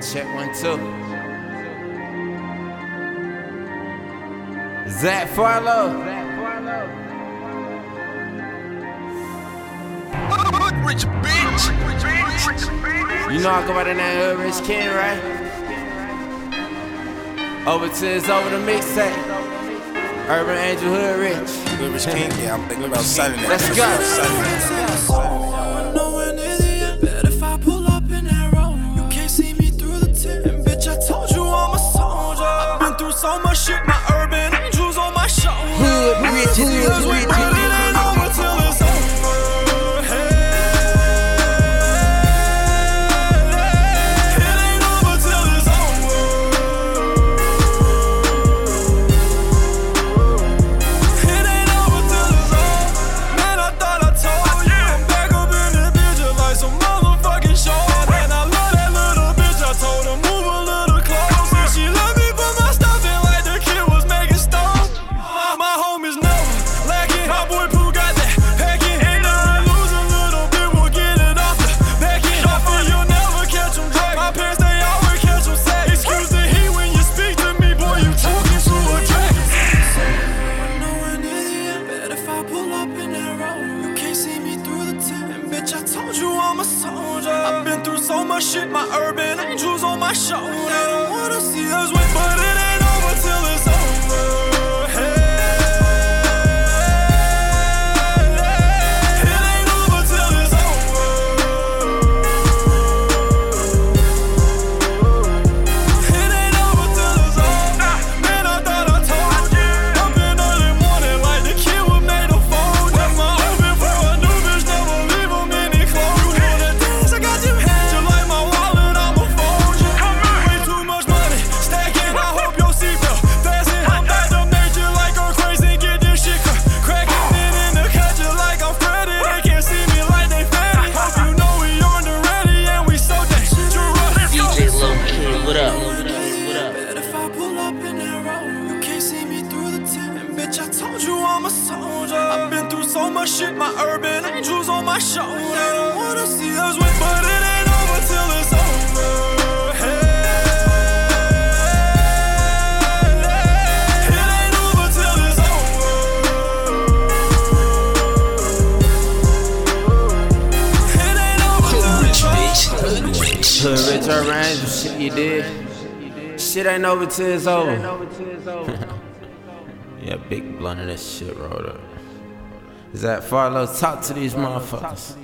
Check one, two. Zach Farlow. Rich bitch. You know I go by the name of Rich King, right? Over to his over the mixtape. Urban Angel Hood Rich. Rich King, yeah, I'm thinking about signing that. Let's go. Who knows I'm a soldier. I've been through bitch, I told you I'm a soldier. I've been through so much shit, my urban angels on my shoulder. Wanna see us win, but it ain't over till it's over. Shit you did. Shit ain't over till it's over. Yeah, big blunt in this shit rolled up. Is that follow? Talk to these motherfuckers.